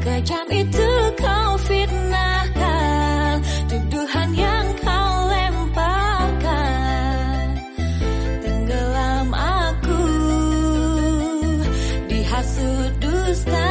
Sekejam itu kau fitnahkan Tuduhan yang kau lemparkan. Tenggelam aku Dihasut dusta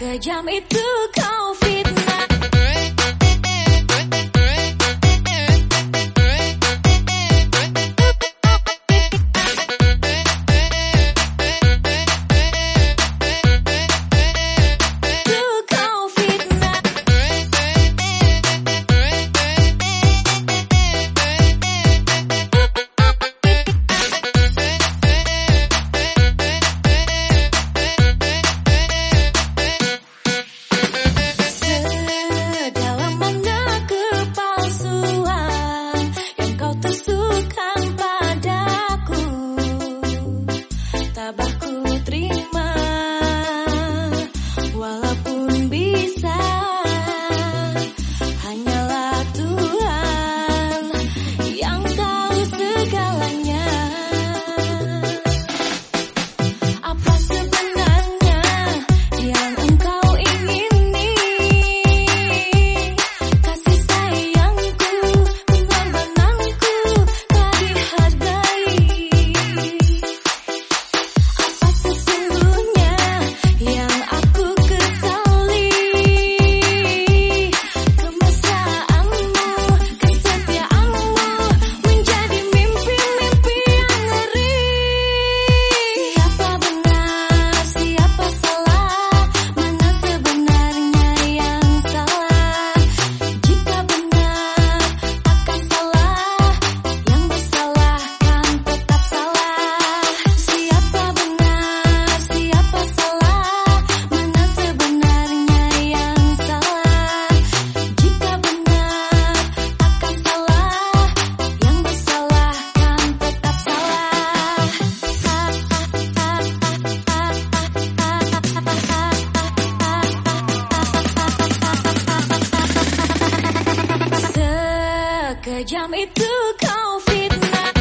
Kejam itu kau diam itu kau fitnah.